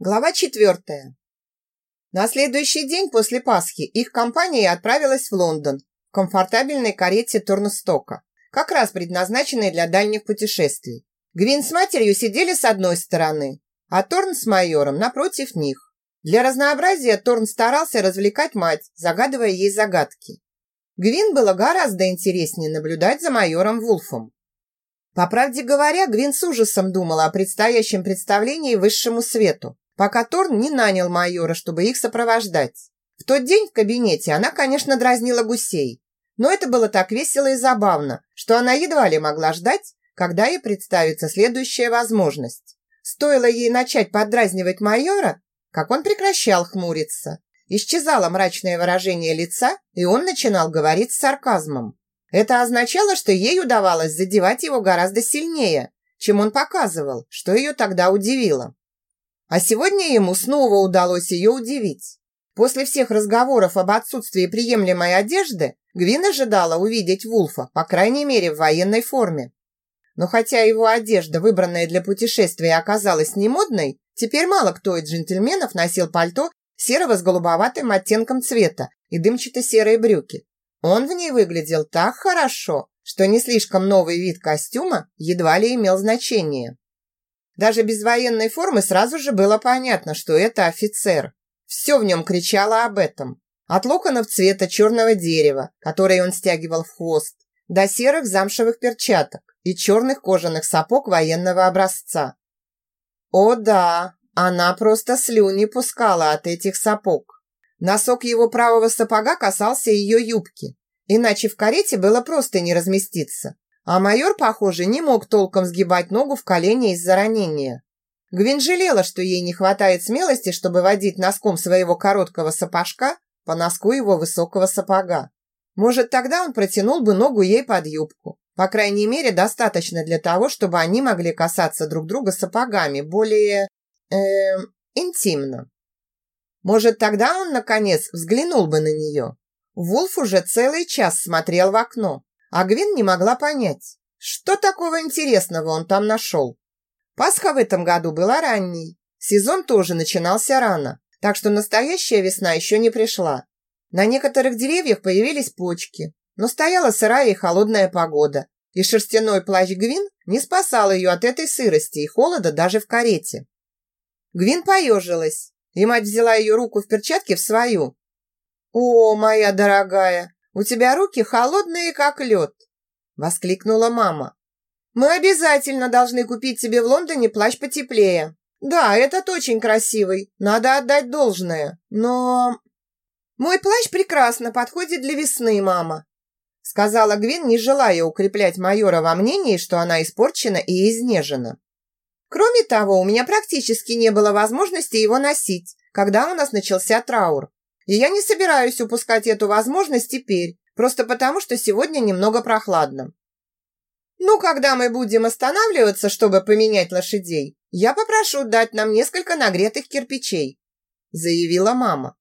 Глава четвертая. На следующий день после Пасхи их компания отправилась в Лондон в комфортабельной карете Торнстока, как раз предназначенной для дальних путешествий. Гвин с матерью сидели с одной стороны, а Торн с майором напротив них. Для разнообразия Торн старался развлекать мать, загадывая ей загадки. Гвин было гораздо интереснее наблюдать за майором Вулфом. По правде говоря, Гвин с ужасом думала о предстоящем представлении высшему свету пока Торн не нанял майора, чтобы их сопровождать. В тот день в кабинете она, конечно, дразнила гусей, но это было так весело и забавно, что она едва ли могла ждать, когда ей представится следующая возможность. Стоило ей начать поддразнивать майора, как он прекращал хмуриться. Исчезало мрачное выражение лица, и он начинал говорить с сарказмом. Это означало, что ей удавалось задевать его гораздо сильнее, чем он показывал, что ее тогда удивило. А сегодня ему снова удалось ее удивить. После всех разговоров об отсутствии приемлемой одежды, Гвин ожидала увидеть Вулфа, по крайней мере, в военной форме. Но хотя его одежда, выбранная для путешествия, оказалась не модной, теперь мало кто из джентльменов носил пальто серого с голубоватым оттенком цвета и дымчато-серые брюки. Он в ней выглядел так хорошо, что не слишком новый вид костюма едва ли имел значение. Даже без военной формы сразу же было понятно, что это офицер. Все в нем кричало об этом. От локонов цвета черного дерева, которые он стягивал в хвост, до серых замшевых перчаток и черных кожаных сапог военного образца. О да, она просто слюни пускала от этих сапог. Носок его правого сапога касался ее юбки, иначе в карете было просто не разместиться. А майор, похоже, не мог толком сгибать ногу в колене из-за ранения. Гвин жалела, что ей не хватает смелости, чтобы водить носком своего короткого сапожка по носку его высокого сапога. Может, тогда он протянул бы ногу ей под юбку. По крайней мере, достаточно для того, чтобы они могли касаться друг друга сапогами более... Э, интимно. Может, тогда он, наконец, взглянул бы на нее. Вулф уже целый час смотрел в окно, а Гвин не могла понять, что такого интересного он там нашел. Пасха в этом году была ранней. Сезон тоже начинался рано, так что настоящая весна еще не пришла. На некоторых деревьях появились почки, но стояла сырая и холодная погода, и шерстяной плащ Гвин не спасал ее от этой сырости и холода даже в карете. Гвин поежилась, и мать взяла ее руку в перчатке в свою. «О, моя дорогая, у тебя руки холодные, как лед!» Воскликнула мама. «Мы обязательно должны купить тебе в Лондоне плащ потеплее. Да, этот очень красивый, надо отдать должное, но...» «Мой плащ прекрасно подходит для весны, мама», сказала Гвин, не желая укреплять майора во мнении, что она испорчена и изнежена. Кроме того, у меня практически не было возможности его носить, когда у нас начался траур. И я не собираюсь упускать эту возможность теперь, просто потому, что сегодня немного прохладно. Ну, когда мы будем останавливаться, чтобы поменять лошадей, я попрошу дать нам несколько нагретых кирпичей, заявила мама.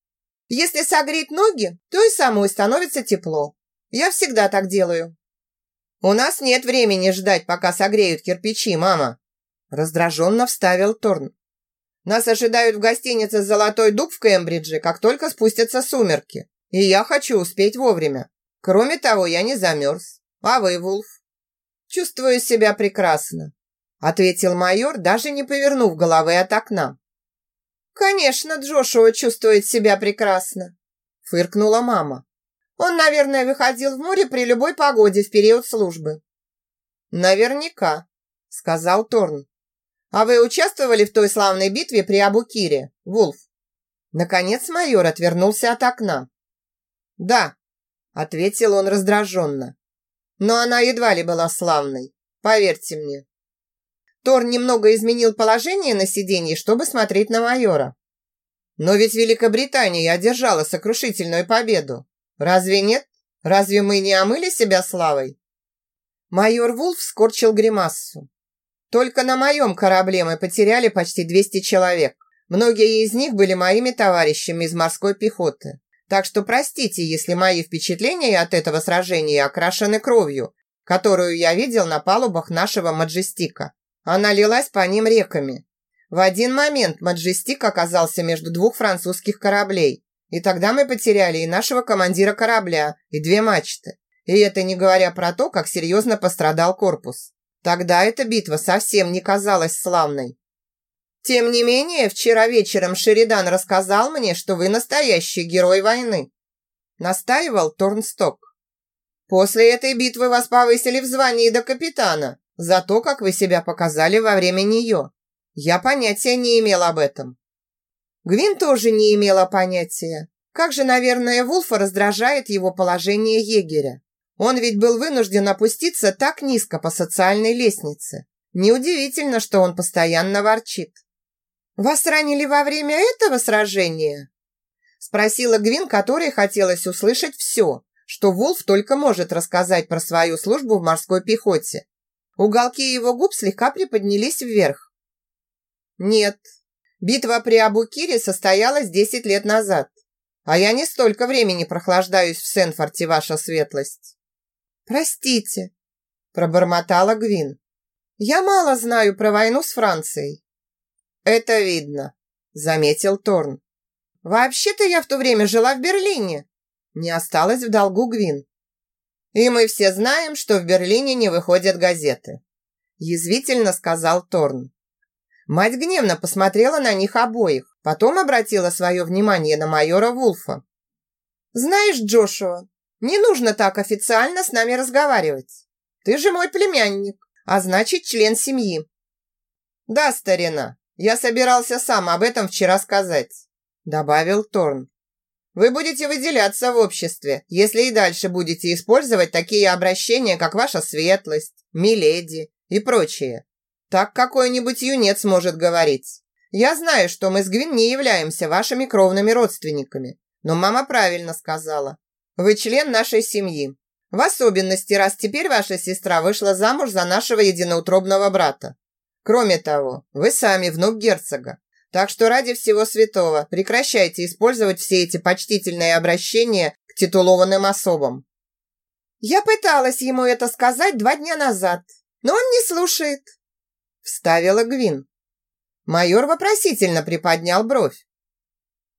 Если согреть ноги, то и самой становится тепло. Я всегда так делаю. У нас нет времени ждать, пока согреют кирпичи, мама, раздраженно вставил Торн. Нас ожидают в гостинице «Золотой дуб» в Кембридже, как только спустятся сумерки. И я хочу успеть вовремя. Кроме того, я не замерз. А вы, Вулф? Чувствую себя прекрасно, ответил майор, даже не повернув головы от окна. Конечно, Джошуа чувствует себя прекрасно, фыркнула мама. Он, наверное, выходил в море при любой погоде в период службы. Наверняка, сказал Торн. А вы участвовали в той славной битве при Абукире, Вулф? Наконец майор отвернулся от окна. Да, ответил он раздраженно. Но она едва ли была славной, поверьте мне. Тор немного изменил положение на сиденье, чтобы смотреть на майора. Но ведь Великобритания одержала сокрушительную победу. Разве нет? Разве мы не омыли себя славой? Майор Вулф скорчил гримассу. Только на моем корабле мы потеряли почти 200 человек. Многие из них были моими товарищами из морской пехоты. Так что простите, если мои впечатления от этого сражения окрашены кровью, которую я видел на палубах нашего Маджестика. Она лилась по ним реками. В один момент Маджестик оказался между двух французских кораблей. И тогда мы потеряли и нашего командира корабля, и две мачты. И это не говоря про то, как серьезно пострадал корпус. Тогда эта битва совсем не казалась славной. Тем не менее, вчера вечером Шеридан рассказал мне, что вы настоящий герой войны. Настаивал Торнсток. После этой битвы вас повысили в звании до капитана за то, как вы себя показали во время нее. Я понятия не имел об этом. Гвин тоже не имела понятия. Как же, наверное, Вулфа раздражает его положение егеря. Он ведь был вынужден опуститься так низко по социальной лестнице. Неудивительно, что он постоянно ворчит. «Вас ранили во время этого сражения?» Спросила Гвин, которой хотелось услышать все, что Вулф только может рассказать про свою службу в морской пехоте. Уголки его губ слегка приподнялись вверх. «Нет, битва при Абукире состоялась десять лет назад, а я не столько времени прохлаждаюсь в Сенфорте, ваша светлость». «Простите», – пробормотала Гвин. «Я мало знаю про войну с Францией». «Это видно», – заметил Торн. «Вообще-то я в то время жила в Берлине». Не осталось в долгу Гвин. «И мы все знаем, что в Берлине не выходят газеты», – язвительно сказал Торн. Мать гневно посмотрела на них обоих, потом обратила свое внимание на майора Вулфа. «Знаешь, Джошуа, не нужно так официально с нами разговаривать. Ты же мой племянник, а значит, член семьи. Да, старина, я собирался сам об этом вчера сказать, добавил Торн. Вы будете выделяться в обществе, если и дальше будете использовать такие обращения, как ваша светлость, миледи и прочее. Так какой-нибудь юнец может говорить. Я знаю, что мы с Гвин не являемся вашими кровными родственниками, но мама правильно сказала. Вы член нашей семьи. В особенности, раз теперь ваша сестра вышла замуж за нашего единоутробного брата. Кроме того, вы сами внук герцога. Так что ради всего святого прекращайте использовать все эти почтительные обращения к титулованным особам. Я пыталась ему это сказать два дня назад, но он не слушает. Вставила Гвин. Майор вопросительно приподнял бровь.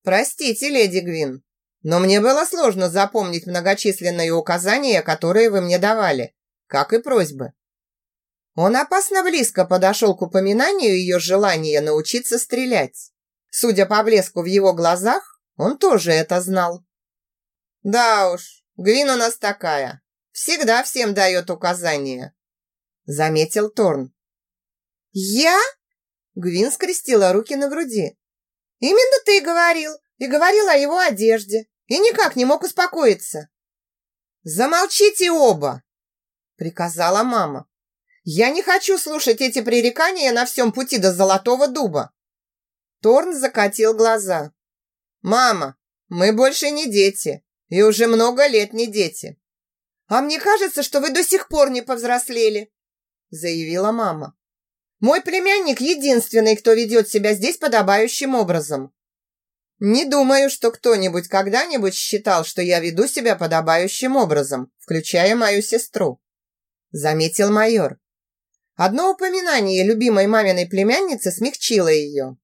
Простите, леди Гвин, но мне было сложно запомнить многочисленные указания, которые вы мне давали, как и просьбы. Он опасно близко подошел к упоминанию ее желания научиться стрелять. Судя по блеску в его глазах, он тоже это знал. «Да уж, Гвин у нас такая. Всегда всем дает указания», – заметил Торн. «Я?» – Гвин скрестила руки на груди. «Именно ты говорил, и говорил о его одежде и никак не мог успокоиться. «Замолчите оба!» – приказала мама. «Я не хочу слушать эти пререкания на всем пути до Золотого Дуба!» Торн закатил глаза. «Мама, мы больше не дети, и уже много лет не дети». «А мне кажется, что вы до сих пор не повзрослели», заявила мама. «Мой племянник единственный, кто ведет себя здесь подобающим образом. Не думаю, что кто-нибудь когда-нибудь считал, что я веду себя подобающим образом, включая мою сестру, заметил майор. Одно упоминание любимой маминой племянницы смягчило ее.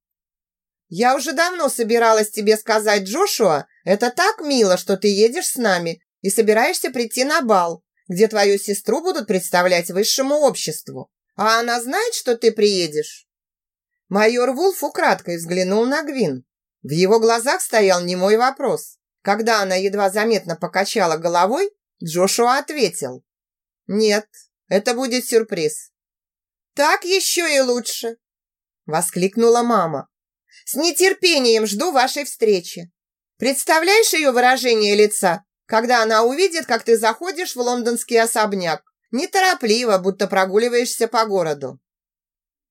Я уже давно собиралась тебе сказать, Джошуа, это так мило, что ты едешь с нами и собираешься прийти на бал, где твою сестру будут представлять высшему обществу. А она знает, что ты приедешь?» Майор Вулф украдкой взглянул на Гвин. В его глазах стоял немой вопрос. Когда она едва заметно покачала головой, Джошуа ответил. «Нет, это будет сюрприз». «Так еще и лучше!» Воскликнула мама. «С нетерпением жду вашей встречи. Представляешь ее выражение лица, когда она увидит, как ты заходишь в лондонский особняк, неторопливо, будто прогуливаешься по городу.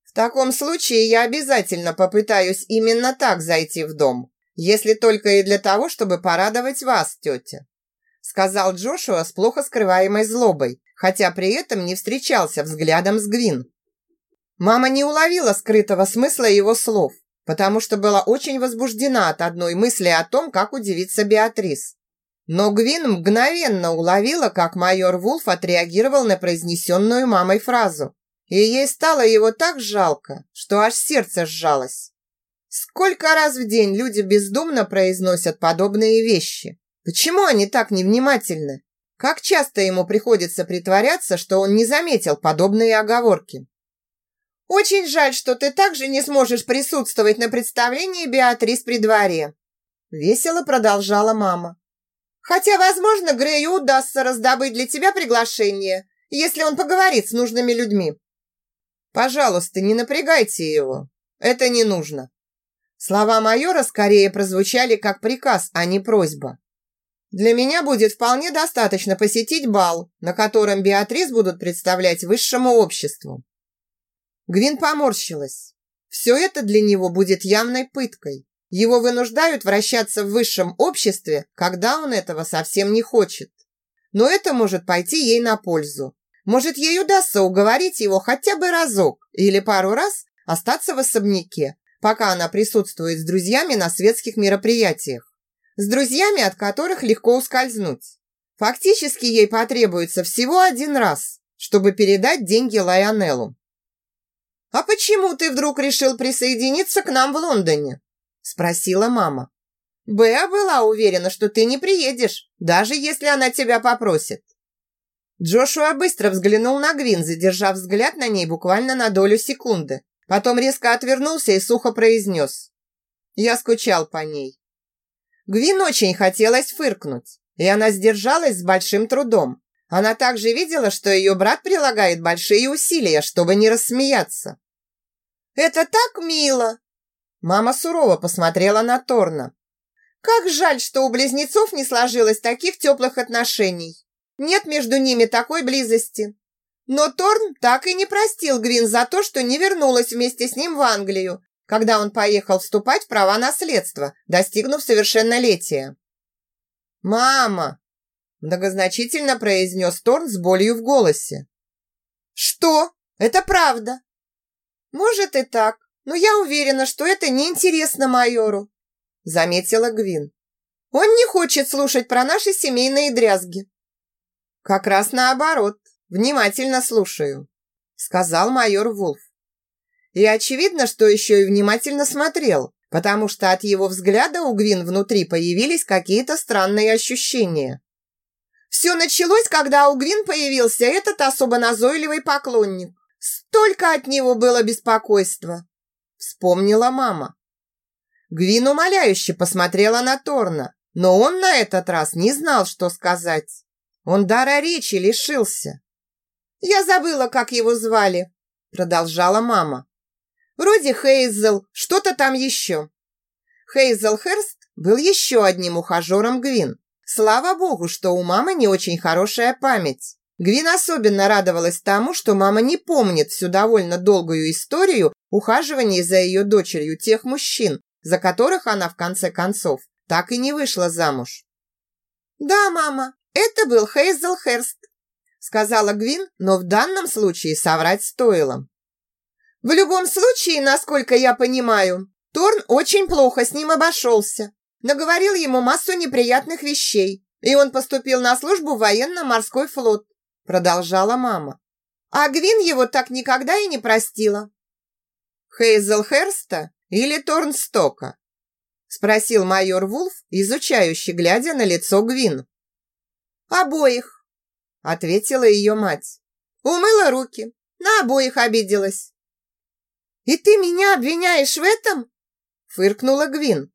В таком случае я обязательно попытаюсь именно так зайти в дом, если только и для того, чтобы порадовать вас, тетя», сказал Джошуа с плохо скрываемой злобой, хотя при этом не встречался взглядом с Гвин. Мама не уловила скрытого смысла его слов, потому что была очень возбуждена от одной мысли о том, как удивится Беатрис. Но Гвин мгновенно уловила, как майор Вулф отреагировал на произнесенную мамой фразу и ей стало его так жалко, что аж сердце сжалось. Сколько раз в день люди бездумно произносят подобные вещи? Почему они так невнимательны? Как часто ему приходится притворяться, что он не заметил подобные оговорки? «Очень жаль, что ты также не сможешь присутствовать на представлении Беатрис при дворе», весело продолжала мама. «Хотя, возможно, Грею удастся раздобыть для тебя приглашение, если он поговорит с нужными людьми». «Пожалуйста, не напрягайте его. Это не нужно». Слова майора скорее прозвучали как приказ, а не просьба. Для меня будет вполне достаточно посетить бал, на котором Беатрис будут представлять высшему обществу. Гвин поморщилась. Все это для него будет явной пыткой. Его вынуждают вращаться в высшем обществе, когда он этого совсем не хочет. Но это может пойти ей на пользу. Может, ей удастся уговорить его хотя бы разок или пару раз остаться в особняке, пока она присутствует с друзьями на светских мероприятиях с друзьями, от которых легко ускользнуть. Фактически ей потребуется всего один раз, чтобы передать деньги Лайонеллу. «А почему ты вдруг решил присоединиться к нам в Лондоне?» – спросила мама. «Беа была уверена, что ты не приедешь, даже если она тебя попросит». Джошуа быстро взглянул на Гвин, задержав взгляд на ней буквально на долю секунды. Потом резко отвернулся и сухо произнес. «Я скучал по ней». Гвин очень хотелось фыркнуть, и она сдержалась с большим трудом. Она также видела, что ее брат прилагает большие усилия, чтобы не рассмеяться. «Это так мило!» Мама сурово посмотрела на Торна. «Как жаль, что у близнецов не сложилось таких теплых отношений. Нет между ними такой близости. Но Торн так и не простил Гвин за то, что не вернулась вместе с ним в Англию когда он поехал вступать в права наследства, достигнув совершеннолетия. «Мама!» – многозначительно произнес Торн с болью в голосе. «Что? Это правда?» «Может и так, но я уверена, что это неинтересно майору», – заметила Гвин. «Он не хочет слушать про наши семейные дрязги». «Как раз наоборот, внимательно слушаю», – сказал майор Вулф. И очевидно, что еще и внимательно смотрел, потому что от его взгляда у Гвин внутри появились какие-то странные ощущения. Все началось, когда у Гвин появился этот особо назойливый поклонник. Столько от него было беспокойства. Вспомнила мама. Гвин умоляюще посмотрела на Торна, но он на этот раз не знал, что сказать. Он дара речи лишился. «Я забыла, как его звали», продолжала мама. Вроде Хейзел, что-то там еще. Хейзел Херст был еще одним ухажером Гвин. Слава богу, что у мамы не очень хорошая память. Гвин особенно радовалась тому, что мама не помнит всю довольно долгую историю ухаживания за ее дочерью тех мужчин, за которых она в конце концов так и не вышла замуж. «Да, мама, это был Хейзел Херст», сказала Гвин, но в данном случае соврать стоило. В любом случае, насколько я понимаю, Торн очень плохо с ним обошелся. Наговорил ему массу неприятных вещей, и он поступил на службу в военно-морской флот, продолжала мама. А Гвин его так никогда и не простила. Хейзел Херста или Торнстока? Спросил майор Вулф, изучающий, глядя на лицо Гвин. Обоих, ответила ее мать. Умыла руки, на обоих обиделась. «И ты меня обвиняешь в этом?» фыркнула Гвин.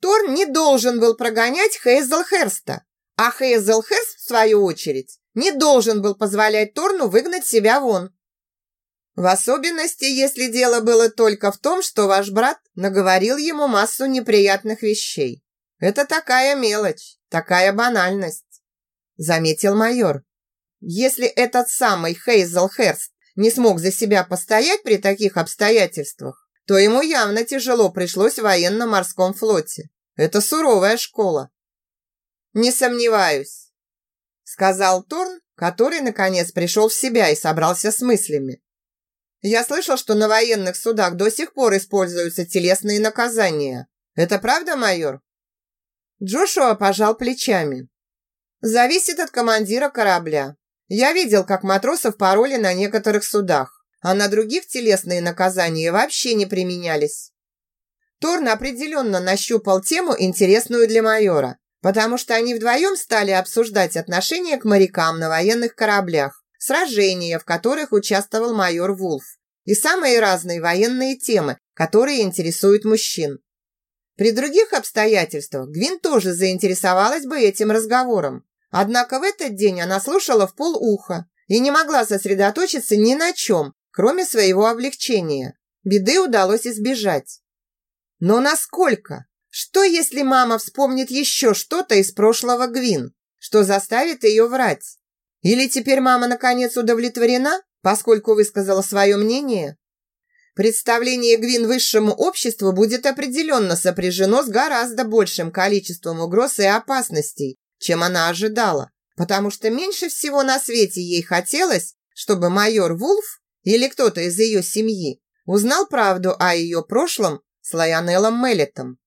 Торн не должен был прогонять Хейзелхерста, а Хейзелхерст, в свою очередь, не должен был позволять Торну выгнать себя вон. В особенности, если дело было только в том, что ваш брат наговорил ему массу неприятных вещей. Это такая мелочь, такая банальность, заметил майор. Если этот самый Хейзелхерст не смог за себя постоять при таких обстоятельствах, то ему явно тяжело пришлось в военно-морском флоте. Это суровая школа. «Не сомневаюсь», – сказал Торн, который, наконец, пришел в себя и собрался с мыслями. «Я слышал, что на военных судах до сих пор используются телесные наказания. Это правда, майор?» Джошуа пожал плечами. «Зависит от командира корабля. Я видел, как матросов пароли на некоторых судах. а на других телесные наказания вообще не применялись. Торн определенно нащупал тему, интересную для майора, потому что они вдвоем стали обсуждать отношение к морякам на военных кораблях, сражения, в которых участвовал майор Вулф, и самые разные военные темы, которые интересуют мужчин. При других обстоятельствах Гвин тоже заинтересовалась бы этим разговором. Однако в этот день она слушала в полуха и не могла сосредоточиться ни на чем, кроме своего облегчения. Беды удалось избежать. Но насколько? Что, если мама вспомнит еще что-то из прошлого Гвин, что заставит ее врать? Или теперь мама наконец удовлетворена, поскольку высказала свое мнение? Представление Гвин высшему обществу будет определенно сопряжено с гораздо большим количеством угроз и опасностей, чем она ожидала, потому что меньше всего на свете ей хотелось, чтобы майор Вулф или кто-то из ее семьи узнал правду о ее прошлом с Лайонеллом Меллетом.